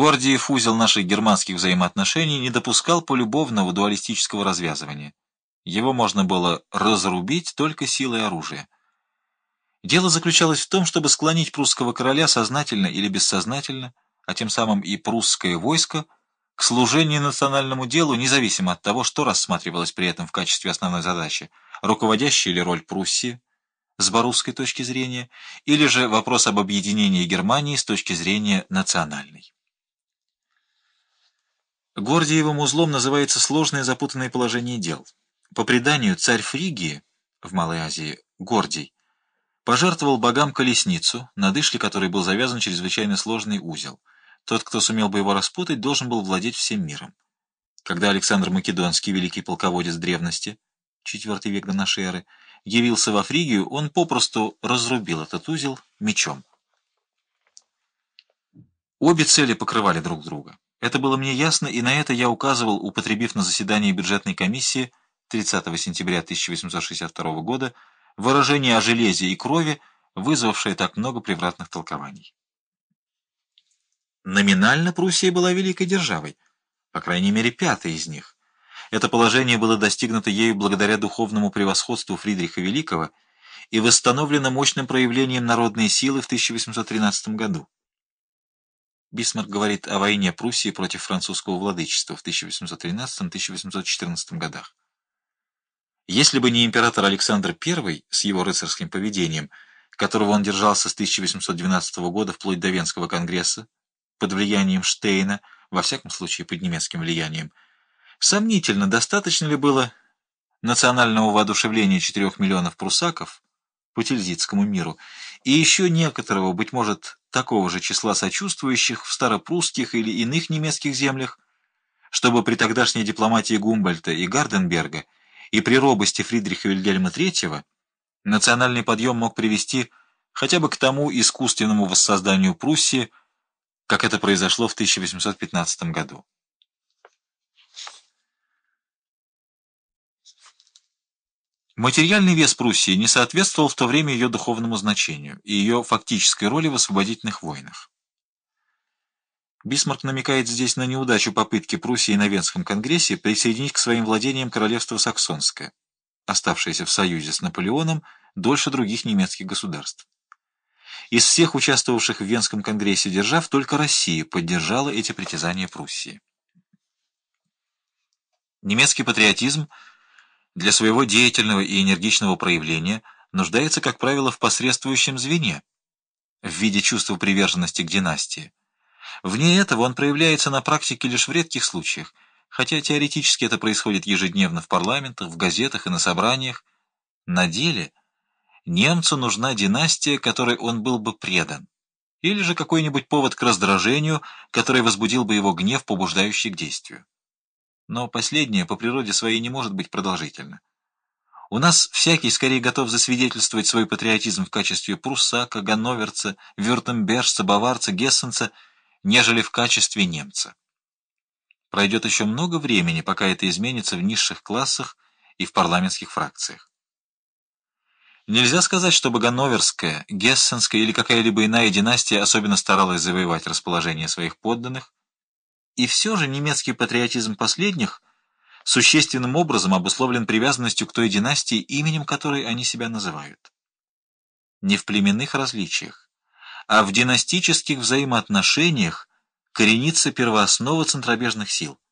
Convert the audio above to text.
Гордиев узел наших германских взаимоотношений не допускал полюбовного дуалистического развязывания. Его можно было разрубить только силой оружия. Дело заключалось в том, чтобы склонить прусского короля сознательно или бессознательно, а тем самым и прусское войско, к служению национальному делу, независимо от того, что рассматривалось при этом в качестве основной задачи, руководящая ли роль Пруссии, с барусской точки зрения, или же вопрос об объединении Германии с точки зрения национальной. Гордиевым узлом называется сложное запутанное положение дел. По преданию, царь Фригии, в Малой Азии, Гордий, пожертвовал богам колесницу, на дышле которой был завязан чрезвычайно сложный узел. Тот, кто сумел бы его распутать, должен был владеть всем миром. Когда Александр Македонский, великий полководец древности, IV век до эры, явился во Фригию, он попросту разрубил этот узел мечом. Обе цели покрывали друг друга. Это было мне ясно, и на это я указывал, употребив на заседании бюджетной комиссии 30 сентября 1862 года выражение о железе и крови, вызвавшее так много превратных толкований. Номинально Пруссия была великой державой, по крайней мере, пятой из них. Это положение было достигнуто ею благодаря духовному превосходству Фридриха Великого и восстановлено мощным проявлением народной силы в 1813 году. Бисмарк говорит о войне Пруссии против французского владычества в 1813-1814 годах. Если бы не император Александр I с его рыцарским поведением, которого он держался с 1812 года вплоть до Венского конгресса, под влиянием Штейна, во всяком случае под немецким влиянием, сомнительно, достаточно ли было национального воодушевления 4 миллионов прусаков по тильзитскому миру и еще некоторого, быть может, такого же числа сочувствующих в старопрусских или иных немецких землях, чтобы при тогдашней дипломатии Гумбольта и Гарденберга и при робости Фридриха Вильгельма III национальный подъем мог привести хотя бы к тому искусственному воссозданию Пруссии, как это произошло в 1815 году. Материальный вес Пруссии не соответствовал в то время ее духовному значению и ее фактической роли в освободительных войнах. Бисмарк намекает здесь на неудачу попытки Пруссии на Венском конгрессе присоединить к своим владениям королевство Саксонское, оставшееся в союзе с Наполеоном дольше других немецких государств. Из всех участвовавших в Венском конгрессе держав только Россия поддержала эти притязания Пруссии. Немецкий патриотизм – для своего деятельного и энергичного проявления нуждается, как правило, в посредствующем звене, в виде чувства приверженности к династии. Вне этого он проявляется на практике лишь в редких случаях, хотя теоретически это происходит ежедневно в парламентах, в газетах и на собраниях. На деле немцу нужна династия, которой он был бы предан, или же какой-нибудь повод к раздражению, который возбудил бы его гнев, побуждающий к действию но последнее по природе своей не может быть продолжительно. У нас всякий скорее готов засвидетельствовать свой патриотизм в качестве пруссака, ганноверца, вюртембержца, баварца, гессенца, нежели в качестве немца. Пройдет еще много времени, пока это изменится в низших классах и в парламентских фракциях. Нельзя сказать, чтобы ганноверская, гессенская или какая-либо иная династия особенно старалась завоевать расположение своих подданных, и все же немецкий патриотизм последних существенным образом обусловлен привязанностью к той династии, именем которой они себя называют. Не в племенных различиях, а в династических взаимоотношениях коренится первооснова центробежных сил –